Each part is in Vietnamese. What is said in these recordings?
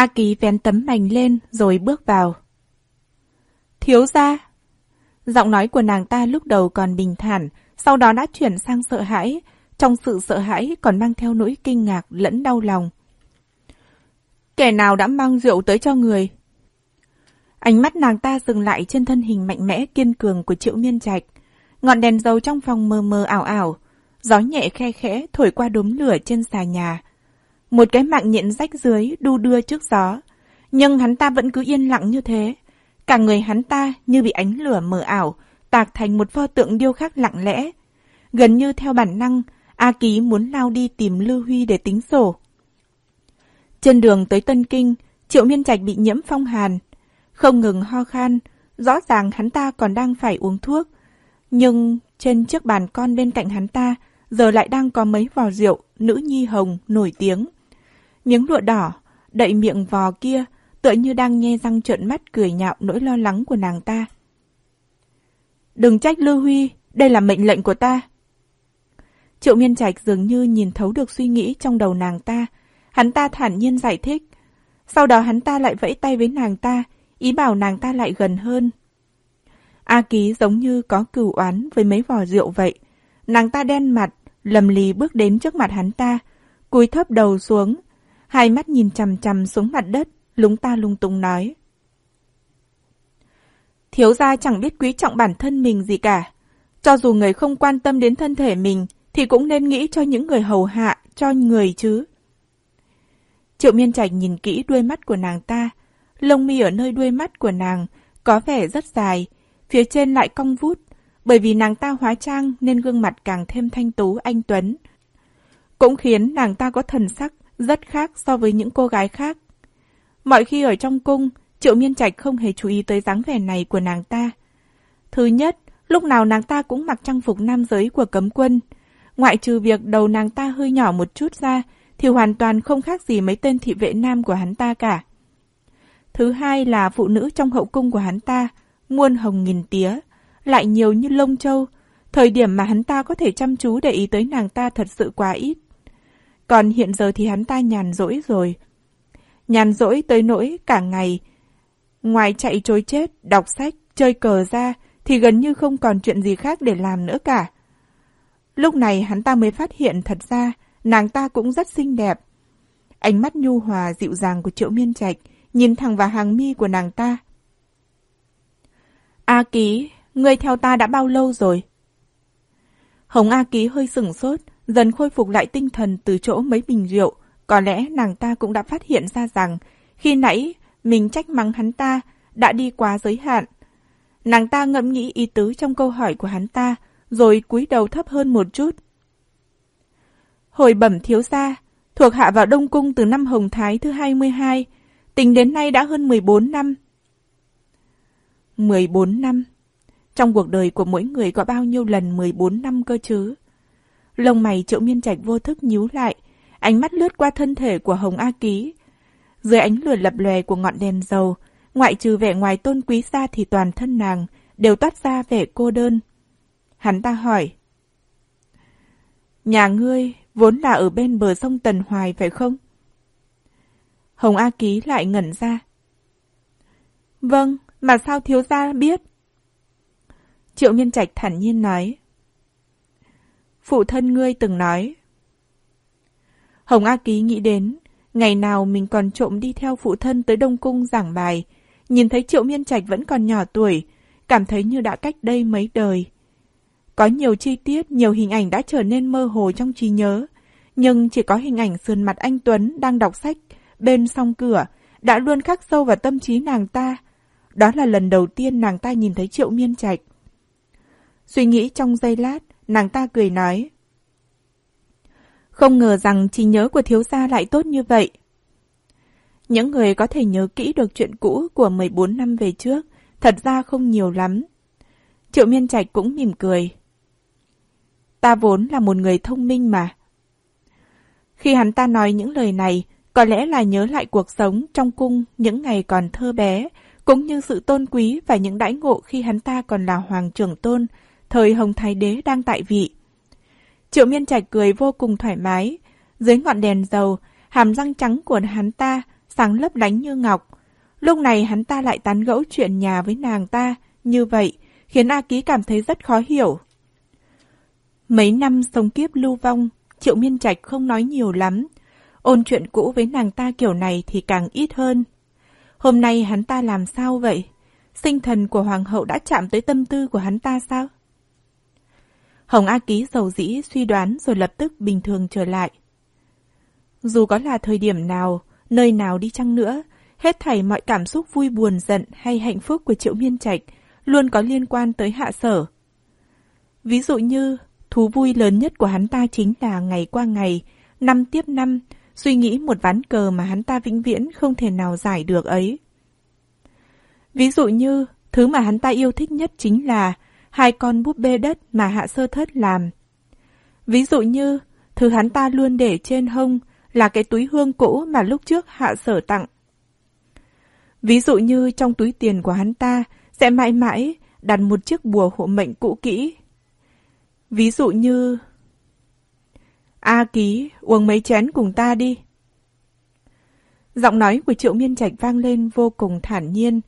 A Kỳ vén tấm mảnh lên rồi bước vào. Thiếu gia! Giọng nói của nàng ta lúc đầu còn bình thản, sau đó đã chuyển sang sợ hãi. Trong sự sợ hãi còn mang theo nỗi kinh ngạc lẫn đau lòng. Kẻ nào đã mang rượu tới cho người? Ánh mắt nàng ta dừng lại trên thân hình mạnh mẽ kiên cường của Triệu Miên Trạch. Ngọn đèn dầu trong phòng mờ mờ ảo ảo, gió nhẹ khe khẽ thổi qua đốm lửa trên xà nhà. Một cái mạng nhện rách dưới đu đưa trước gió, nhưng hắn ta vẫn cứ yên lặng như thế. Cả người hắn ta như bị ánh lửa mờ ảo, tạc thành một pho tượng điêu khắc lặng lẽ. Gần như theo bản năng, A Ký muốn lao đi tìm Lưu Huy để tính sổ. Trên đường tới Tân Kinh, Triệu Miên Trạch bị nhiễm phong hàn. Không ngừng ho khan, rõ ràng hắn ta còn đang phải uống thuốc. Nhưng trên chiếc bàn con bên cạnh hắn ta, giờ lại đang có mấy vò rượu, nữ nhi hồng, nổi tiếng. Miếng lụa đỏ, đậy miệng vò kia, tựa như đang nghe răng trợn mắt cười nhạo nỗi lo lắng của nàng ta. Đừng trách Lưu Huy, đây là mệnh lệnh của ta. Triệu Miên Trạch dường như nhìn thấu được suy nghĩ trong đầu nàng ta. Hắn ta thản nhiên giải thích. Sau đó hắn ta lại vẫy tay với nàng ta, ý bảo nàng ta lại gần hơn. A Ký giống như có cừu oán với mấy vò rượu vậy. Nàng ta đen mặt, lầm lì bước đến trước mặt hắn ta, cúi thấp đầu xuống, hai mắt nhìn chằm chằm xuống mặt đất, lúng ta lung tung nói. Thiếu gia chẳng biết quý trọng bản thân mình gì cả. Cho dù người không quan tâm đến thân thể mình, thì cũng nên nghĩ cho những người hầu hạ, cho người chứ. Triệu miên trạch nhìn kỹ đuôi mắt của nàng ta. Lông mi ở nơi đuôi mắt của nàng có vẻ rất dài, phía trên lại cong vút. Bởi vì nàng ta hóa trang nên gương mặt càng thêm thanh tú anh Tuấn. Cũng khiến nàng ta có thần sắc rất khác so với những cô gái khác. Mọi khi ở trong cung, Triệu Miên Trạch không hề chú ý tới dáng vẻ này của nàng ta. Thứ nhất, lúc nào nàng ta cũng mặc trang phục nam giới của cấm quân. Ngoại trừ việc đầu nàng ta hơi nhỏ một chút ra, thì hoàn toàn không khác gì mấy tên thị vệ nam của hắn ta cả. Thứ hai là phụ nữ trong hậu cung của hắn ta, muôn hồng nghìn tía, lại nhiều như lông châu, thời điểm mà hắn ta có thể chăm chú để ý tới nàng ta thật sự quá ít. Còn hiện giờ thì hắn ta nhàn rỗi rồi. Nhàn rỗi tới nỗi cả ngày. Ngoài chạy trối chết, đọc sách, chơi cờ ra, thì gần như không còn chuyện gì khác để làm nữa cả. Lúc này hắn ta mới phát hiện thật ra, nàng ta cũng rất xinh đẹp. Ánh mắt nhu hòa dịu dàng của triệu miên trạch, nhìn thẳng vào hàng mi của nàng ta. A ký, ngươi theo ta đã bao lâu rồi? Hồng A ký hơi sửng sốt, dần khôi phục lại tinh thần từ chỗ mấy bình rượu. Có lẽ nàng ta cũng đã phát hiện ra rằng, khi nãy mình trách mắng hắn ta đã đi quá giới hạn. Nàng ta ngẫm nghĩ ý tứ trong câu hỏi của hắn ta, rồi cúi đầu thấp hơn một chút. Hồi bẩm thiếu gia, thuộc hạ vào Đông Cung từ năm Hồng Thái thứ 22, tính đến nay đã hơn 14 năm. 14 năm? Trong cuộc đời của mỗi người có bao nhiêu lần 14 năm cơ chứ? Lông mày triệu miên trạch vô thức nhíu lại, ánh mắt lướt qua thân thể của Hồng A Ký. Dưới ánh lửa lập lòe của ngọn đèn dầu, ngoại trừ vẻ ngoài tôn quý ra thì toàn thân nàng đều toát ra vẻ cô đơn. Hắn ta hỏi. Nhà ngươi vốn là ở bên bờ sông Tần Hoài phải không? Hồng A Ký lại ngẩn ra. Vâng, mà sao thiếu gia biết? Triệu Miên Trạch thản nhiên nói. Phụ thân ngươi từng nói. Hồng A Ký nghĩ đến, ngày nào mình còn trộm đi theo phụ thân tới Đông Cung giảng bài, nhìn thấy Triệu Miên Trạch vẫn còn nhỏ tuổi, cảm thấy như đã cách đây mấy đời. Có nhiều chi tiết, nhiều hình ảnh đã trở nên mơ hồ trong trí nhớ, nhưng chỉ có hình ảnh sườn mặt anh Tuấn đang đọc sách bên song cửa đã luôn khắc sâu vào tâm trí nàng ta. Đó là lần đầu tiên nàng ta nhìn thấy Triệu Miên Trạch. Suy nghĩ trong giây lát, nàng ta cười nói. Không ngờ rằng trí nhớ của thiếu gia lại tốt như vậy. Những người có thể nhớ kỹ được chuyện cũ của 14 năm về trước, thật ra không nhiều lắm. Triệu Miên Trạch cũng mỉm cười. Ta vốn là một người thông minh mà. Khi hắn ta nói những lời này, có lẽ là nhớ lại cuộc sống trong cung những ngày còn thơ bé, cũng như sự tôn quý và những đãi ngộ khi hắn ta còn là hoàng trưởng tôn, thời Hồng Thái Đế đang tại vị. Triệu Miên Trạch cười vô cùng thoải mái. Dưới ngọn đèn dầu, hàm răng trắng của hắn ta sáng lấp lánh như ngọc. Lúc này hắn ta lại tán gẫu chuyện nhà với nàng ta, như vậy, khiến A Ký cảm thấy rất khó hiểu. Mấy năm sống kiếp lưu vong, Triệu Miên Trạch không nói nhiều lắm. Ôn chuyện cũ với nàng ta kiểu này thì càng ít hơn. Hôm nay hắn ta làm sao vậy? Sinh thần của hoàng hậu đã chạm tới tâm tư của hắn ta sao? Hồng A Ký dầu dĩ suy đoán rồi lập tức bình thường trở lại. Dù có là thời điểm nào, nơi nào đi chăng nữa, hết thảy mọi cảm xúc vui buồn giận hay hạnh phúc của Triệu Miên Trạch luôn có liên quan tới hạ sở. Ví dụ như, thú vui lớn nhất của hắn ta chính là ngày qua ngày, năm tiếp năm, suy nghĩ một ván cờ mà hắn ta vĩnh viễn không thể nào giải được ấy. Ví dụ như, thứ mà hắn ta yêu thích nhất chính là hai con búp bê đất mà Hạ Sơ Thất làm. Ví dụ như, thứ hắn ta luôn để trên hông là cái túi hương cũ mà lúc trước Hạ Sở tặng. Ví dụ như trong túi tiền của hắn ta sẽ mãi mãi đặt một chiếc bùa hộ mệnh cũ kỹ. Ví dụ như... A ký, uống mấy chén cùng ta đi. Giọng nói của Triệu Miên Trạch vang lên vô cùng thản nhiên.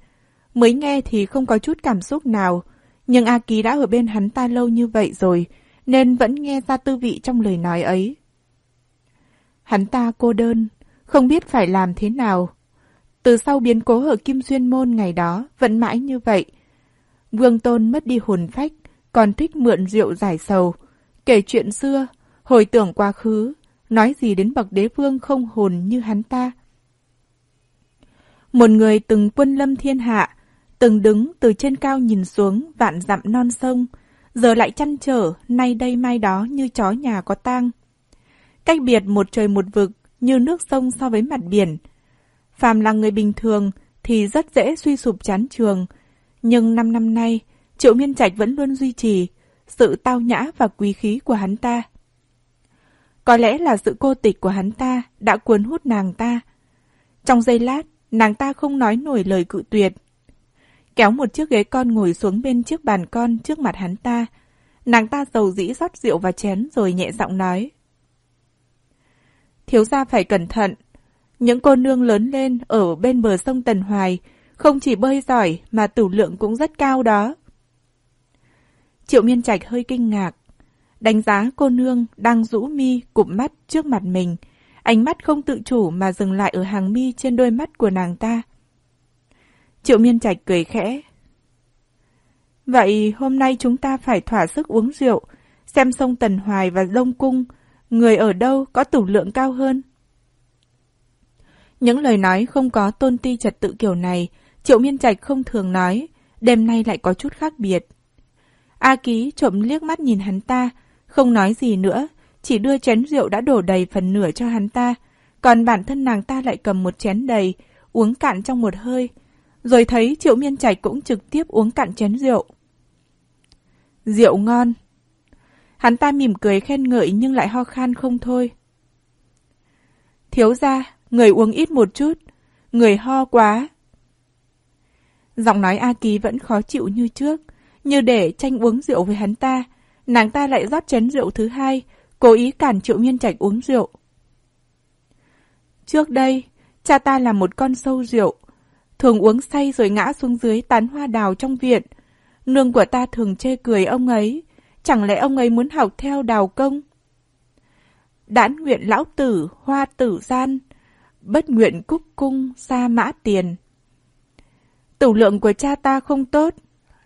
Mới nghe thì không có chút cảm xúc nào, nhưng A Kỳ đã ở bên hắn ta lâu như vậy rồi, nên vẫn nghe ra tư vị trong lời nói ấy. Hắn ta cô đơn, không biết phải làm thế nào. Từ sau biến cố ở Kim Xuyên Môn ngày đó, vẫn mãi như vậy. Vương Tôn mất đi hồn phách, còn thích mượn rượu giải sầu, kể chuyện xưa, hồi tưởng quá khứ, nói gì đến bậc đế vương không hồn như hắn ta. Một người từng quân lâm thiên hạ, từng đứng từ trên cao nhìn xuống vạn dặm non sông, giờ lại chăn trở, nay đây mai đó như chó nhà có tang. Cách biệt một trời một vực như nước sông so với mặt biển. Phàm là người bình thường thì rất dễ suy sụp chán trường, nhưng năm năm nay, Triệu Miên Trạch vẫn luôn duy trì sự tao nhã và quý khí của hắn ta. Có lẽ là sự cô tịch của hắn ta đã cuốn hút nàng ta. Trong giây lát, nàng ta không nói nổi lời cự tuyệt. Kéo một chiếc ghế con ngồi xuống bên chiếc bàn con trước mặt hắn ta. Nàng ta dầu dĩ rót rượu vào chén rồi nhẹ giọng nói. Thiếu gia phải cẩn thận. Những cô nương lớn lên ở bên bờ sông Tần Hoài không chỉ bơi giỏi mà tủ lượng cũng rất cao đó. Triệu Miên Trạch hơi kinh ngạc. Đánh giá cô nương đang rũ mi cụm mắt trước mặt mình. Ánh mắt không tự chủ mà dừng lại ở hàng mi trên đôi mắt của nàng ta. Triệu Miên Trạch cười khẽ. Vậy hôm nay chúng ta phải thỏa sức uống rượu, xem sông Tần Hoài và Đông Cung, người ở đâu có tủ lượng cao hơn. Những lời nói không có tôn ti trật tự kiểu này, Triệu Miên Trạch không thường nói, đêm nay lại có chút khác biệt. A Ký trộm liếc mắt nhìn hắn ta, không nói gì nữa, chỉ đưa chén rượu đã đổ đầy phần nửa cho hắn ta, còn bản thân nàng ta lại cầm một chén đầy, uống cạn trong một hơi, rồi thấy Triệu Miên Trạch cũng trực tiếp uống cạn chén rượu. Rượu ngon. Hắn ta mỉm cười khen ngợi nhưng lại ho khan không thôi. Thiếu ra, người uống ít một chút, người ho quá. Giọng nói A kỳ vẫn khó chịu như trước, như để tranh uống rượu với hắn ta. Nàng ta lại rót chén rượu thứ hai, cố ý cản Triệu Miên Trạch uống rượu. Trước đây, cha ta là một con sâu rượu, thường uống say rồi ngã xuống dưới tán hoa đào trong viện. Nương của ta thường chê cười ông ấy, chẳng lẽ ông ấy muốn học theo đào công? Đãn nguyện lão tử, hoa tử gian, bất nguyện cúc cung, xa mã tiền. Tửu lượng của cha ta không tốt,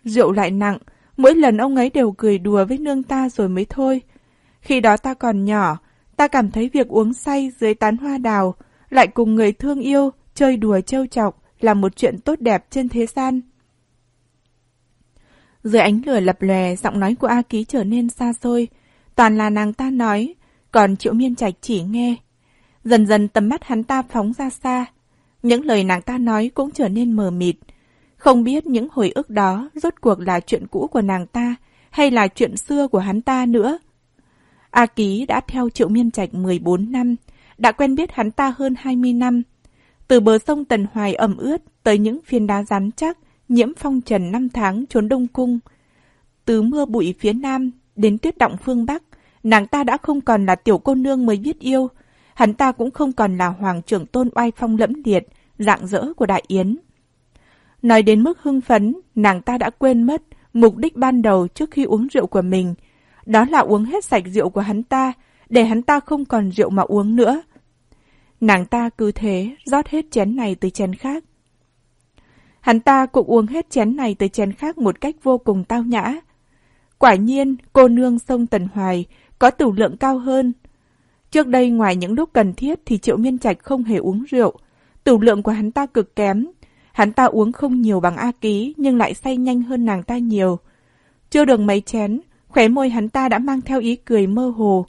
rượu lại nặng, mỗi lần ông ấy đều cười đùa với nương ta rồi mới thôi. Khi đó ta còn nhỏ, ta cảm thấy việc uống say dưới tán hoa đào, lại cùng người thương yêu, chơi đùa trêu chọc, là một chuyện tốt đẹp trên thế gian. Dưới ánh lửa lập lòe, giọng nói của A Ký trở nên xa xôi. Toàn là nàng ta nói, còn Triệu Miên Trạch chỉ nghe. Dần dần tầm mắt hắn ta phóng ra xa. Những lời nàng ta nói cũng trở nên mờ mịt. Không biết những hồi ức đó rốt cuộc là chuyện cũ của nàng ta hay là chuyện xưa của hắn ta nữa. A Ký đã theo Triệu Miên Trạch 14 năm, đã quen biết hắn ta hơn 20 năm. Từ bờ sông Tần Hoài ẩm ướt tới những phiến đá rắn chắc, nhiễm phong trần năm tháng trốn đông cung. Từ mưa bụi phía nam đến tuyết động phương Bắc, nàng ta đã không còn là tiểu cô nương mới biết yêu. hắn ta cũng không còn là hoàng trưởng tôn oai phong lẫm liệt, dạng dỡ của Đại Yến. Nói đến mức hưng phấn, nàng ta đã quên mất mục đích ban đầu trước khi uống rượu của mình. Đó là uống hết sạch rượu của hắn ta, để hắn ta không còn rượu mà uống nữa. Nàng ta cứ thế rót hết chén này từ chén khác. Hắn ta cũng uống hết chén này từ chén khác một cách vô cùng tao nhã. Quả nhiên, cô nương sông Tần Hoài có tửu lượng cao hơn. Trước đây ngoài những lúc cần thiết thì Triệu Miên Trạch không hề uống rượu. Tửu lượng của hắn ta cực kém. Hắn ta uống không nhiều bằng A Ký nhưng lại say nhanh hơn nàng ta nhiều. Chưa được mấy chén, khóe môi hắn ta đã mang theo ý cười mơ hồ.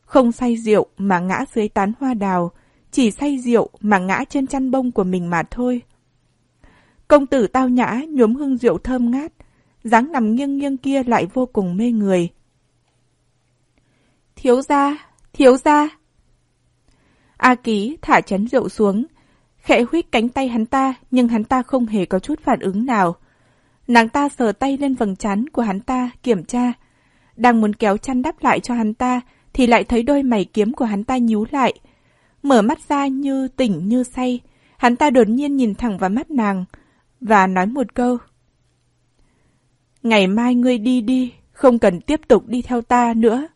Không say rượu mà ngã dưới tán hoa đào, chỉ say rượu mà ngã trên chăn bông của mình mà thôi. Công tử tao nhã nhuốm hương rượu thơm ngát, dáng nằm nghiêng nghiêng kia lại vô cùng mê người. Thiếu gia, thiếu gia. A Ký thả chén rượu xuống, khẽ huýt cánh tay hắn ta, nhưng hắn ta không hề có chút phản ứng nào. Nàng ta sờ tay lên vầng trán của hắn ta, kiểm tra. Đang muốn kéo chăn đắp lại cho hắn ta, thì lại thấy đôi mày kiếm của hắn ta nhíu lại. Mở mắt ra như tỉnh như say, hắn ta đột nhiên nhìn thẳng vào mắt nàng, và nói một câu. Ngày mai ngươi đi đi, không cần tiếp tục đi theo ta nữa.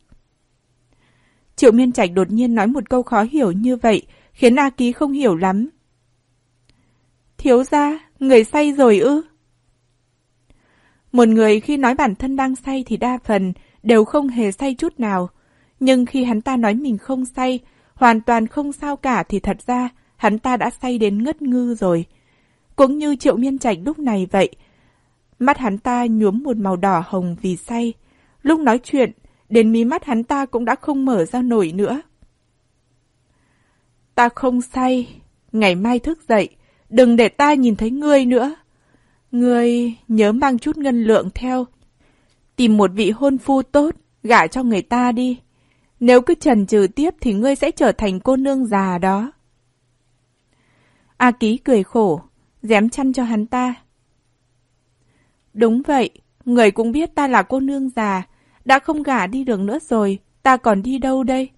Triệu Miên Trạch đột nhiên nói một câu khó hiểu như vậy, khiến A Ký không hiểu lắm. Thiếu ra, người say rồi ư? Một người khi nói bản thân đang say thì đa phần đều không hề say chút nào. Nhưng khi hắn ta nói mình không say, hoàn toàn không sao cả thì thật ra hắn ta đã say đến ngất ngư rồi. Cũng như triệu miên trạch lúc này vậy. Mắt hắn ta nhuốm một màu đỏ hồng vì say. Lúc nói chuyện, đến mí mắt hắn ta cũng đã không mở ra nổi nữa. Ta không say, ngày mai thức dậy, đừng để ta nhìn thấy ngươi nữa. Ngươi nhớ mang chút ngân lượng theo. Tìm một vị hôn phu tốt, gả cho người ta đi. Nếu cứ trần trừ tiếp thì ngươi sẽ trở thành cô nương già đó. A Ký cười khổ, dám chăn cho hắn ta. Đúng vậy, người cũng biết ta là cô nương già, đã không gả đi được nữa rồi, ta còn đi đâu đây?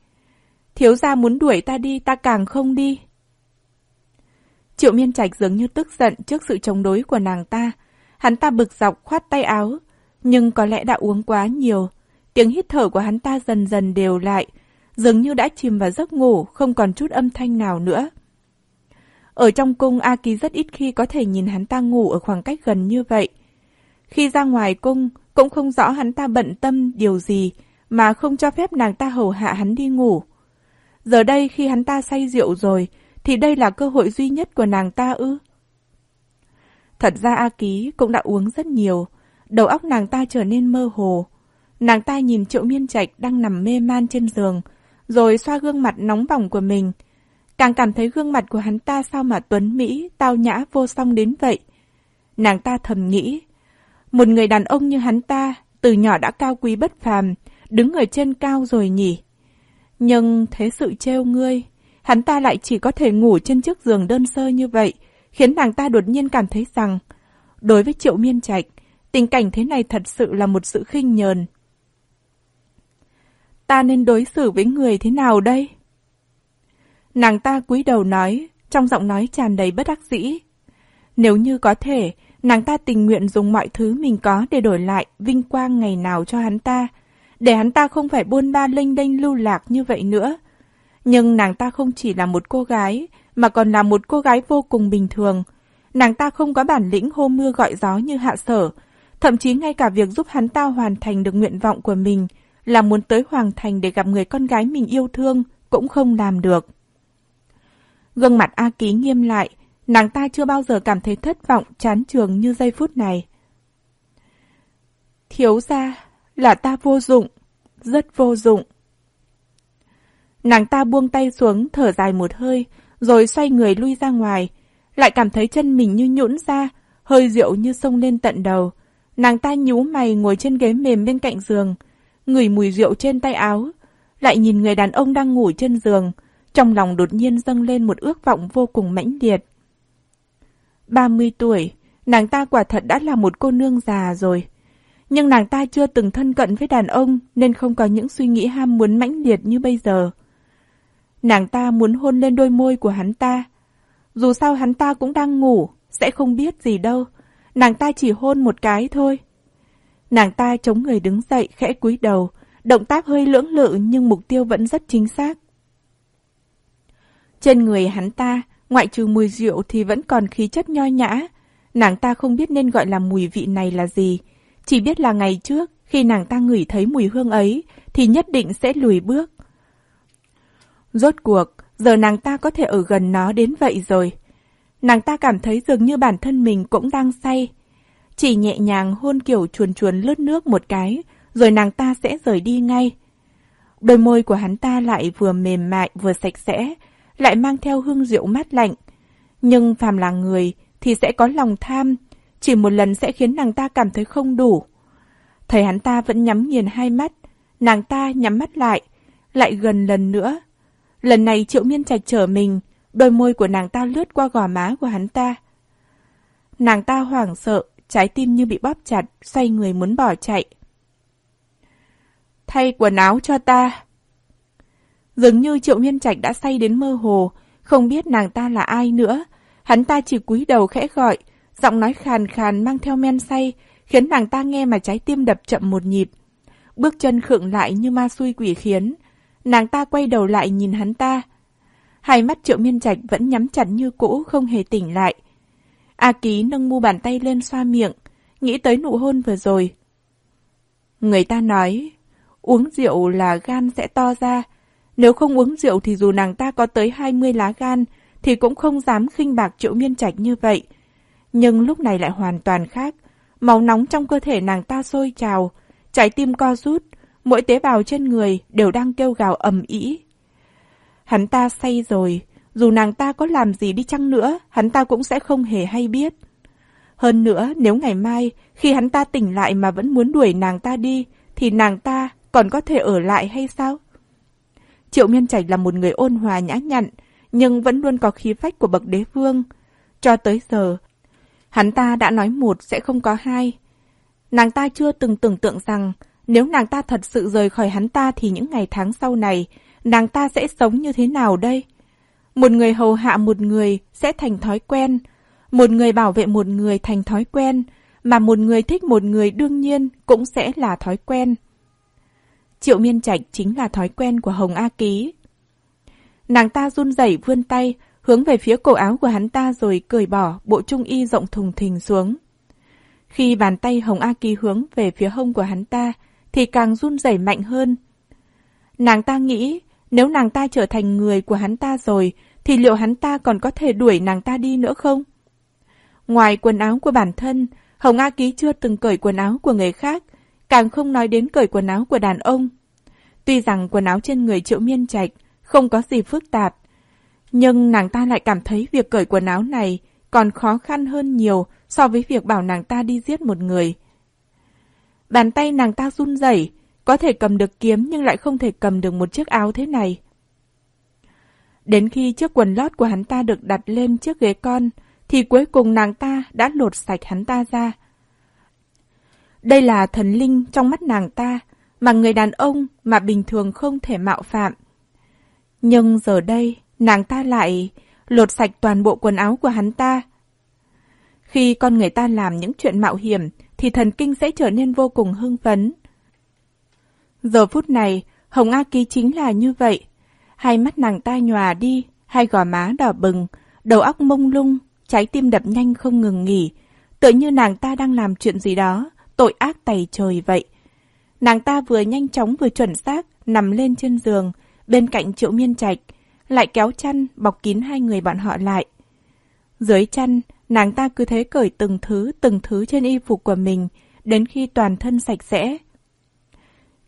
Thiếu gia muốn đuổi ta đi, ta càng không đi. Triệu miên trạch dường như tức giận trước sự chống đối của nàng ta. Hắn ta bực dọc khoát tay áo, nhưng có lẽ đã uống quá nhiều. Tiếng hít thở của hắn ta dần dần đều lại, dường như đã chìm vào giấc ngủ, không còn chút âm thanh nào nữa. Ở trong cung, A Ký rất ít khi có thể nhìn hắn ta ngủ ở khoảng cách gần như vậy. Khi ra ngoài cung, cũng không rõ hắn ta bận tâm điều gì, mà không cho phép nàng ta hầu hạ hắn đi ngủ. Giờ đây khi hắn ta say rượu rồi, thì đây là cơ hội duy nhất của nàng ta ư? Thật ra A Ký cũng đã uống rất nhiều, đầu óc nàng ta trở nên mơ hồ. Nàng ta nhìn Triệu Miên Trạch đang nằm mê man trên giường, rồi xoa gương mặt nóng bỏng của mình. Càng cảm thấy gương mặt của hắn ta sao mà tuấn Mỹ, tao nhã vô song đến vậy. Nàng ta thầm nghĩ, một người đàn ông như hắn ta, từ nhỏ đã cao quý bất phàm, đứng ở trên cao rồi nhỉ. Nhưng thế sự trêu ngươi, hắn ta lại chỉ có thể ngủ trên chiếc giường đơn sơ như vậy, khiến nàng ta đột nhiên cảm thấy rằng, đối với Triệu Miên Trạch, tình cảnh thế này thật sự là một sự khinh nhờn. Ta nên đối xử với người thế nào đây? Nàng ta cúi đầu nói, trong giọng nói tràn đầy bất đắc dĩ. Nếu như có thể, nàng ta tình nguyện dùng mọi thứ mình có để đổi lại vinh quang ngày nào cho hắn ta, để hắn ta không phải buôn ba linh đênh lưu lạc như vậy nữa. Nhưng nàng ta không chỉ là một cô gái, mà còn là một cô gái vô cùng bình thường. Nàng ta không có bản lĩnh hô mưa gọi gió như hạ sở, thậm chí ngay cả việc giúp hắn ta hoàn thành được nguyện vọng của mình, là muốn tới Hoàng Thành để gặp người con gái mình yêu thương, cũng không làm được. Gương mặt A Ký nghiêm lại, nàng ta chưa bao giờ cảm thấy thất vọng, chán trường như giây phút này. Thiếu ra là ta vô dụng, rất vô dụng. Nàng ta buông tay xuống, thở dài một hơi, rồi xoay người lui ra ngoài. Lại cảm thấy chân mình như nhũn ra, hơi rượu như sông lên tận đầu. Nàng ta nhú mày ngồi trên ghế mềm bên cạnh giường, ngửi mùi rượu trên tay áo, lại nhìn người đàn ông đang ngủ trên giường, trong lòng đột nhiên dâng lên một ước vọng vô cùng mãnh liệt. 30 tuổi, nàng ta quả thật đã là một cô nương già rồi. Nhưng nàng ta chưa từng thân cận với đàn ông nên không có những suy nghĩ ham muốn mãnh liệt như bây giờ. Nàng ta muốn hôn lên đôi môi của hắn ta. Dù sao hắn ta cũng đang ngủ, sẽ không biết gì đâu. Nàng ta chỉ hôn một cái thôi. Nàng ta chống người đứng dậy khẽ cúi đầu, động tác hơi lưỡng lự nhưng mục tiêu vẫn rất chính xác. Trên người hắn ta, ngoại trừ mùi rượu thì vẫn còn khí chất nho nhã. Nàng ta không biết nên gọi là mùi vị này là gì. Chỉ biết là ngày trước, khi nàng ta ngửi thấy mùi hương ấy, thì nhất định sẽ lùi bước. Rốt cuộc, giờ nàng ta có thể ở gần nó đến vậy rồi. Nàng ta cảm thấy dường như bản thân mình cũng đang say. Chỉ nhẹ nhàng hôn kiểu chuồn chuồn lướt nước một cái, rồi nàng ta sẽ rời đi ngay. Đôi môi của hắn ta lại vừa mềm mại vừa sạch sẽ, lại mang theo hương rượu mát lạnh. Nhưng phàm là người thì sẽ có lòng tham, chỉ một lần sẽ khiến nàng ta cảm thấy không đủ. Thấy hắn ta vẫn nhắm nghiền hai mắt, nàng ta nhắm mắt lại, lại gần lần nữa. Lần này triệu miên trạch trở mình, đôi môi của nàng ta lướt qua gò má của hắn ta. Nàng ta hoảng sợ, trái tim như bị bóp chặt, xoay người muốn bỏ chạy. Thay quần áo cho ta. Dường như Triệu nguyên Trạch đã say đến mơ hồ, không biết nàng ta là ai nữa. Hắn ta chỉ cúi đầu khẽ gọi, giọng nói khàn khàn mang theo men say, khiến nàng ta nghe mà trái tim đập chậm một nhịp. Bước chân khựng lại như ma xui quỷ khiến. Nàng ta quay đầu lại nhìn hắn ta. Hai mắt Triệu Miên Trạch vẫn nhắm chặt như cũ, không hề tỉnh lại. A Ký nâng mu bàn tay lên xoa miệng, nghĩ tới nụ hôn vừa rồi. Người ta nói, uống rượu là gan sẽ to ra. Nếu không uống rượu thì dù nàng ta có tới 20 lá gan, thì cũng không dám khinh bạc triệu miên trạch như vậy. Nhưng lúc này lại hoàn toàn khác. Máu nóng trong cơ thể nàng ta sôi trào, trái tim co rút, mỗi tế bào trên người đều đang kêu gào ầm ĩ. Hắn ta say rồi, dù nàng ta có làm gì đi chăng nữa, hắn ta cũng sẽ không hề hay biết. Hơn nữa, nếu ngày mai, khi hắn ta tỉnh lại mà vẫn muốn đuổi nàng ta đi, thì nàng ta còn có thể ở lại hay sao? Triệu Miên Trạch là một người ôn hòa nhã nhặn, nhưng vẫn luôn có khí phách của bậc đế vương. Cho tới giờ, hắn ta đã nói một sẽ không có hai. Nàng ta chưa từng tưởng tượng rằng nếu nàng ta thật sự rời khỏi hắn ta thì những ngày tháng sau này, nàng ta sẽ sống như thế nào đây? Một người hầu hạ một người sẽ thành thói quen, một người bảo vệ một người thành thói quen, mà một người thích một người đương nhiên cũng sẽ là thói quen. Triệu miên trạch chính là thói quen của Hồng A Ký. Nàng ta run rẩy vươn tay, hướng về phía cổ áo của hắn ta rồi cởi bỏ bộ trung y rộng thùng thình xuống. Khi bàn tay Hồng A Ký hướng về phía hông của hắn ta, thì càng run rẩy mạnh hơn. Nàng ta nghĩ, nếu nàng ta trở thành người của hắn ta rồi, thì liệu hắn ta còn có thể đuổi nàng ta đi nữa không? Ngoài quần áo của bản thân, Hồng A Ký chưa từng cởi quần áo của người khác, càng không nói đến cởi quần áo của đàn ông. Tuy rằng quần áo trên người Triệu Miên Trạch không có gì phức tạp, nhưng nàng ta lại cảm thấy việc cởi quần áo này còn khó khăn hơn nhiều so với việc bảo nàng ta đi giết một người. Bàn tay nàng ta run rẩy, có thể cầm được kiếm nhưng lại không thể cầm được một chiếc áo thế này. Đến khi chiếc quần lót của hắn ta được đặt lên chiếc ghế con, thì cuối cùng nàng ta đã lột sạch hắn ta ra. Đây là thần linh trong mắt nàng ta, mà người đàn ông mà bình thường không thể mạo phạm. Nhưng giờ đây, nàng ta lại lột sạch toàn bộ quần áo của hắn ta. Khi con người ta làm những chuyện mạo hiểm, thì thần kinh sẽ trở nên vô cùng hưng phấn. Giờ phút này, Hồng A Ký chính là như vậy. Hai mắt nàng ta nhòa đi, hai gò má đỏ bừng, đầu óc mông lung, trái tim đập nhanh không ngừng nghỉ. Tựa như nàng ta đang làm chuyện gì đó, tội ác tày trời vậy. Nàng ta vừa nhanh chóng vừa chuẩn xác, nằm lên trên giường, bên cạnh triệu miên trạch, lại kéo chăn bọc kín hai người bọn họ lại. Dưới chăn, nàng ta cứ thế cởi từng thứ từng thứ trên y phục của mình, đến khi toàn thân sạch sẽ.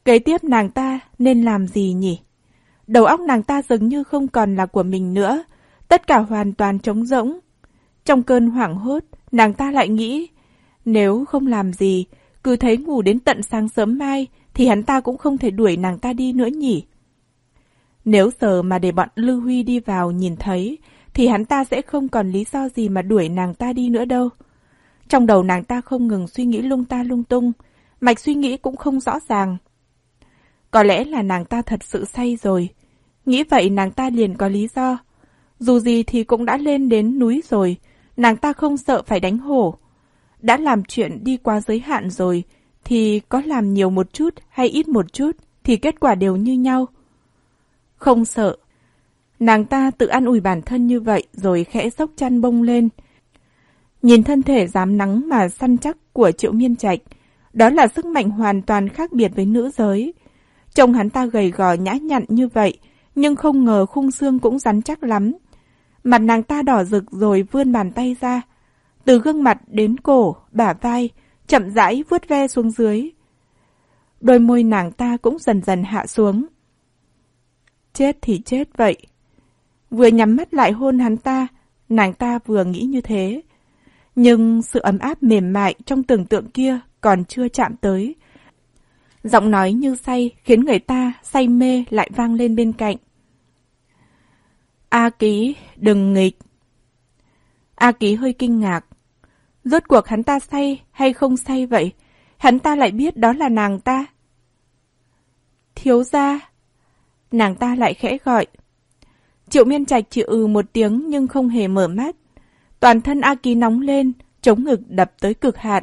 Kế tiếp nàng ta nên làm gì nhỉ? Đầu óc nàng ta dường như không còn là của mình nữa, tất cả hoàn toàn trống rỗng. Trong cơn hoảng hốt, nàng ta lại nghĩ, nếu không làm gì, cứ thấy ngủ đến tận sáng sớm mai, thì hắn ta cũng không thể đuổi nàng ta đi nữa nhỉ. Nếu giờ mà để bọn Lưu Huy đi vào nhìn thấy, thì hắn ta sẽ không còn lý do gì mà đuổi nàng ta đi nữa đâu. Trong đầu nàng ta không ngừng suy nghĩ lung ta lung tung, mạch suy nghĩ cũng không rõ ràng. Có lẽ là nàng ta thật sự say rồi, Nghĩ vậy nàng ta liền có lý do. Dù gì thì cũng đã lên đến núi rồi, nàng ta không sợ phải đánh hổ. Đã làm chuyện đi qua giới hạn rồi, thì có làm nhiều một chút hay ít một chút thì kết quả đều như nhau. Không sợ. Nàng ta tự ăn ủi bản thân như vậy rồi khẽ sốc chăn bông lên. Nhìn thân thể dám nắng mà săn chắc của triệu miên trạch, đó là sức mạnh hoàn toàn khác biệt với nữ giới chồng hắn ta gầy gò nhã nhặn như vậy, nhưng không ngờ khung xương cũng rắn chắc lắm. Mặt nàng ta đỏ rực rồi vươn bàn tay ra. Từ gương mặt đến cổ, bả vai, chậm rãi vuốt ve xuống dưới. Đôi môi nàng ta cũng dần dần hạ xuống. Chết thì chết vậy. Vừa nhắm mắt lại hôn hắn ta, nàng ta vừa nghĩ như thế. Nhưng sự ấm áp mềm mại trong tưởng tượng kia còn chưa chạm tới. Giọng nói như say khiến người ta say mê lại vang lên bên cạnh. A Ký, đừng nghịch. A Ký hơi kinh ngạc. Rốt cuộc hắn ta say hay không say vậy? Hắn ta lại biết đó là nàng ta. Thiếu gia. Nàng ta lại khẽ gọi. Triệu miên trạch chịu ừ một tiếng nhưng không hề mở mắt. Toàn thân A Ký nóng lên, chống ngực đập tới cực hạn.